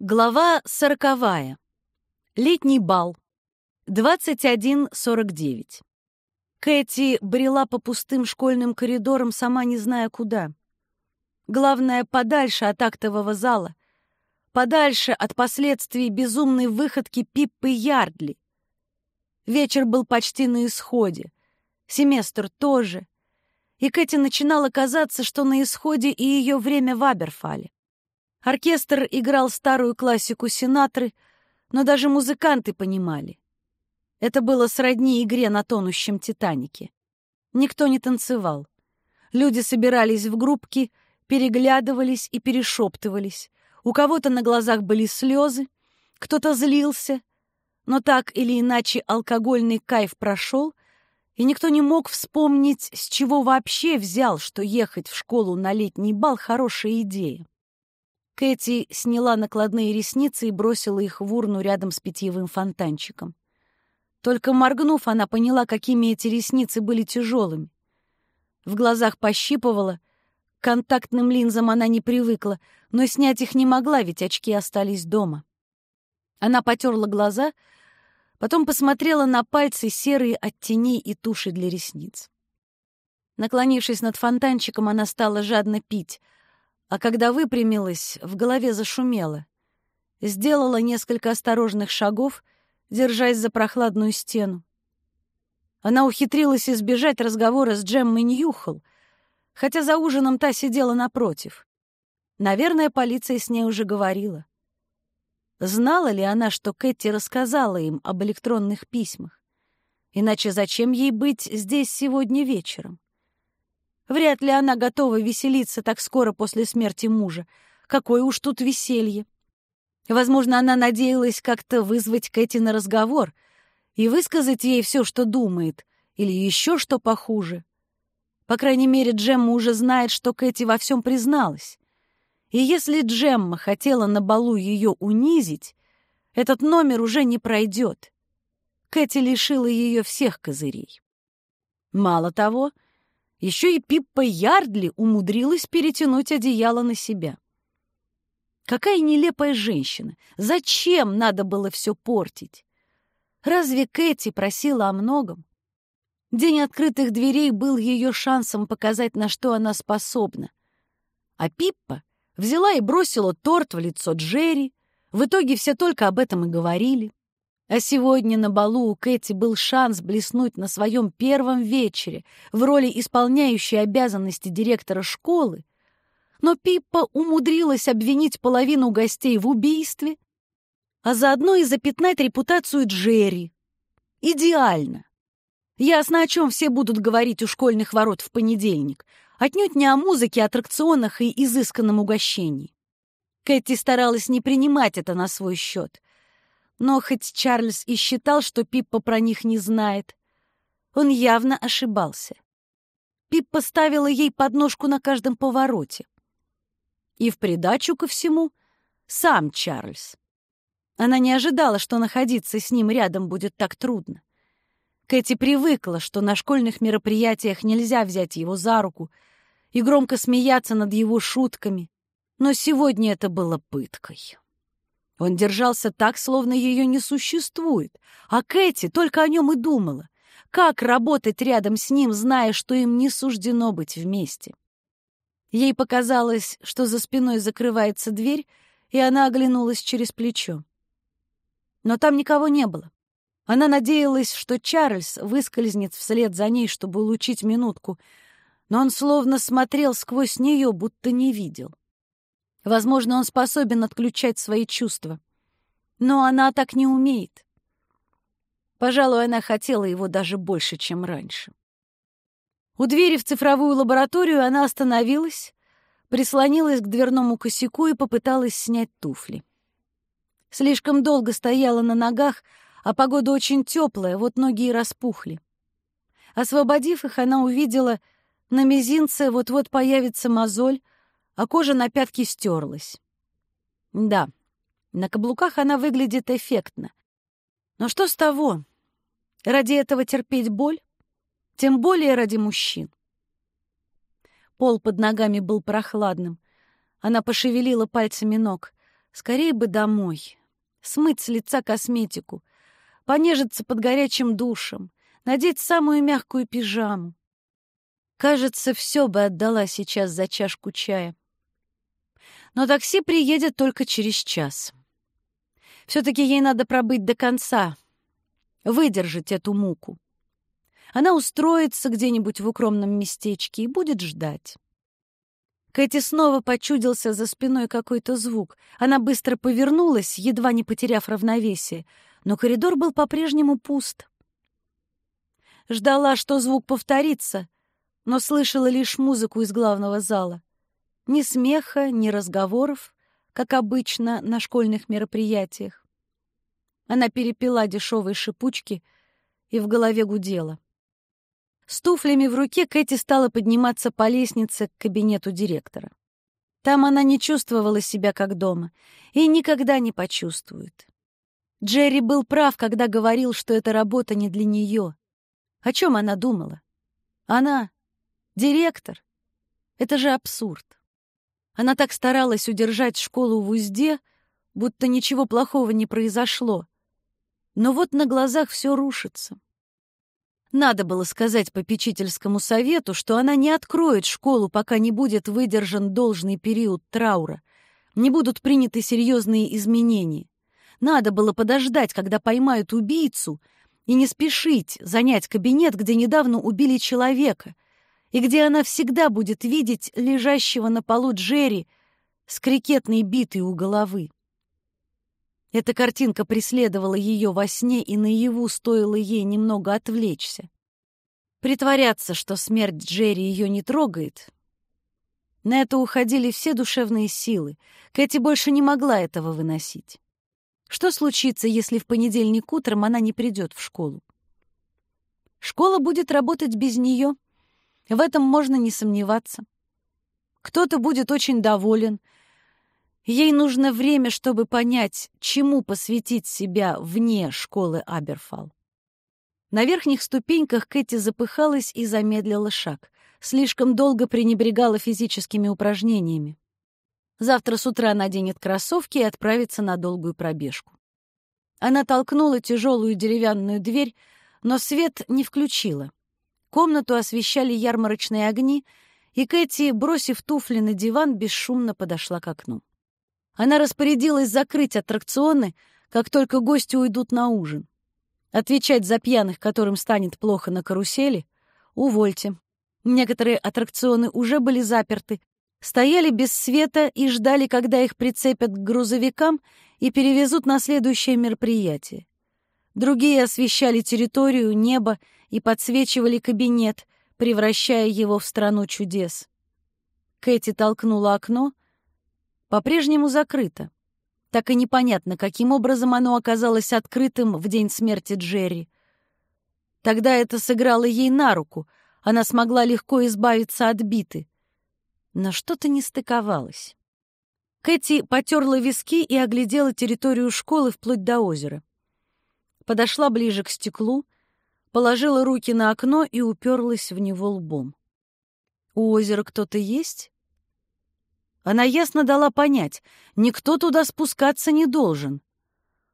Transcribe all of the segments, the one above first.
Глава сороковая. Летний бал. 21.49. Кэти брела по пустым школьным коридорам, сама не зная куда. Главное, подальше от актового зала, подальше от последствий безумной выходки Пиппы Ярдли. Вечер был почти на исходе, семестр тоже, и Кэти начинала казаться, что на исходе и ее время в Аберфале. Оркестр играл старую классику Синатры, но даже музыканты понимали. Это было сродни игре на тонущем «Титанике». Никто не танцевал. Люди собирались в группки, переглядывались и перешептывались. У кого-то на глазах были слезы, кто-то злился, но так или иначе алкогольный кайф прошел, и никто не мог вспомнить, с чего вообще взял, что ехать в школу на летний бал — хорошая идея. Кэти сняла накладные ресницы и бросила их в урну рядом с питьевым фонтанчиком. Только моргнув, она поняла, какими эти ресницы были тяжелыми. В глазах пощипывала, к контактным линзам она не привыкла, но снять их не могла, ведь очки остались дома. Она потерла глаза, потом посмотрела на пальцы серые от теней и туши для ресниц. Наклонившись над фонтанчиком, она стала жадно пить — а когда выпрямилась, в голове зашумело. Сделала несколько осторожных шагов, держась за прохладную стену. Она ухитрилась избежать разговора с Джеммой Ньюхол, хотя за ужином та сидела напротив. Наверное, полиция с ней уже говорила. Знала ли она, что Кэти рассказала им об электронных письмах? Иначе зачем ей быть здесь сегодня вечером? Вряд ли она готова веселиться так скоро после смерти мужа. Какое уж тут веселье. Возможно, она надеялась как-то вызвать Кэти на разговор и высказать ей все, что думает, или еще что похуже. По крайней мере, Джемма уже знает, что Кэти во всем призналась. И если Джемма хотела на балу ее унизить, этот номер уже не пройдет. Кэти лишила ее всех козырей. Мало того, — еще и Пиппа Ярдли умудрилась перетянуть одеяло на себя. Какая нелепая женщина! Зачем надо было все портить? Разве Кэти просила о многом? День открытых дверей был ее шансом показать, на что она способна. А Пиппа взяла и бросила торт в лицо Джерри. В итоге все только об этом и говорили. А сегодня на балу у Кэти был шанс блеснуть на своем первом вечере в роли исполняющей обязанности директора школы, но Пиппа умудрилась обвинить половину гостей в убийстве, а заодно и запятнать репутацию Джерри. Идеально. Ясно, о чем все будут говорить у школьных ворот в понедельник. Отнюдь не о музыке, аттракционах и изысканном угощении. Кэти старалась не принимать это на свой счет — но хоть Чарльз и считал, что Пиппа про них не знает, он явно ошибался. Пиппа ставила ей подножку на каждом повороте. И в придачу ко всему сам Чарльз. Она не ожидала, что находиться с ним рядом будет так трудно. Кэти привыкла, что на школьных мероприятиях нельзя взять его за руку и громко смеяться над его шутками, но сегодня это было пыткой. Он держался так, словно ее не существует, а Кэти только о нем и думала. Как работать рядом с ним, зная, что им не суждено быть вместе? Ей показалось, что за спиной закрывается дверь, и она оглянулась через плечо. Но там никого не было. Она надеялась, что Чарльз выскользнет вслед за ней, чтобы улучить минутку, но он словно смотрел сквозь нее, будто не видел. Возможно, он способен отключать свои чувства. Но она так не умеет. Пожалуй, она хотела его даже больше, чем раньше. У двери в цифровую лабораторию она остановилась, прислонилась к дверному косяку и попыталась снять туфли. Слишком долго стояла на ногах, а погода очень теплая, вот ноги и распухли. Освободив их, она увидела, на мизинце вот-вот появится мозоль, а кожа на пятке стерлась. Да, на каблуках она выглядит эффектно. Но что с того? Ради этого терпеть боль? Тем более ради мужчин. Пол под ногами был прохладным. Она пошевелила пальцами ног. Скорее бы домой. Смыть с лица косметику. Понежиться под горячим душем. Надеть самую мягкую пижаму. Кажется, все бы отдала сейчас за чашку чая. Но такси приедет только через час. Все-таки ей надо пробыть до конца, выдержать эту муку. Она устроится где-нибудь в укромном местечке и будет ждать. Кэти снова почудился за спиной какой-то звук. Она быстро повернулась, едва не потеряв равновесие, но коридор был по-прежнему пуст. Ждала, что звук повторится, но слышала лишь музыку из главного зала. Ни смеха, ни разговоров, как обычно на школьных мероприятиях. Она перепила дешевые шипучки и в голове гудела. С туфлями в руке Кэти стала подниматься по лестнице к кабинету директора. Там она не чувствовала себя как дома и никогда не почувствует. Джерри был прав, когда говорил, что эта работа не для нее. О чем она думала? Она — директор. Это же абсурд. Она так старалась удержать школу в узде, будто ничего плохого не произошло. Но вот на глазах все рушится. Надо было сказать попечительскому совету, что она не откроет школу, пока не будет выдержан должный период траура, не будут приняты серьезные изменения. Надо было подождать, когда поймают убийцу, и не спешить занять кабинет, где недавно убили человека, и где она всегда будет видеть лежащего на полу Джерри с крикетной битой у головы. Эта картинка преследовала ее во сне, и наяву стоило ей немного отвлечься. Притворяться, что смерть Джерри ее не трогает. На это уходили все душевные силы. Кэти больше не могла этого выносить. Что случится, если в понедельник утром она не придет в школу? Школа будет работать без нее. В этом можно не сомневаться. Кто-то будет очень доволен — Ей нужно время, чтобы понять, чему посвятить себя вне школы Аберфал. На верхних ступеньках Кэти запыхалась и замедлила шаг. Слишком долго пренебрегала физическими упражнениями. Завтра с утра наденет кроссовки и отправится на долгую пробежку. Она толкнула тяжелую деревянную дверь, но свет не включила. Комнату освещали ярмарочные огни, и Кэти, бросив туфли на диван, бесшумно подошла к окну. Она распорядилась закрыть аттракционы, как только гости уйдут на ужин. Отвечать за пьяных, которым станет плохо на карусели, увольте. Некоторые аттракционы уже были заперты, стояли без света и ждали, когда их прицепят к грузовикам и перевезут на следующее мероприятие. Другие освещали территорию, небо и подсвечивали кабинет, превращая его в страну чудес. Кэти толкнула окно — по-прежнему закрыто. Так и непонятно, каким образом оно оказалось открытым в день смерти Джерри. Тогда это сыграло ей на руку, она смогла легко избавиться от биты. Но что-то не стыковалось. Кэти потерла виски и оглядела территорию школы вплоть до озера. Подошла ближе к стеклу, положила руки на окно и уперлась в него лбом. «У озера кто-то есть?» Она ясно дала понять, никто туда спускаться не должен.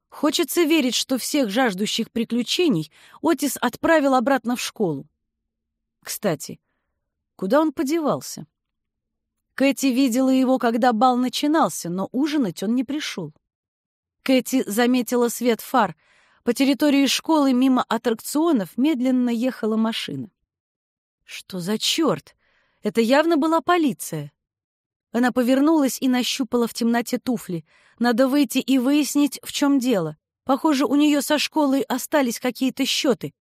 Хочется верить, что всех жаждущих приключений Отис отправил обратно в школу. Кстати, куда он подевался? Кэти видела его, когда бал начинался, но ужинать он не пришел. Кэти заметила свет фар. По территории школы мимо аттракционов медленно ехала машина. Что за черт? Это явно была полиция. Она повернулась и нащупала в темноте туфли. Надо выйти и выяснить, в чем дело. Похоже, у нее со школой остались какие-то счеты.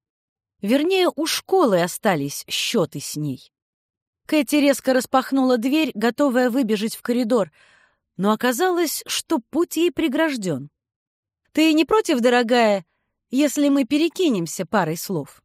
Вернее, у школы остались счеты с ней. Кэти резко распахнула дверь, готовая выбежать в коридор, но оказалось, что путь ей прегражден. «Ты не против, дорогая, если мы перекинемся парой слов?»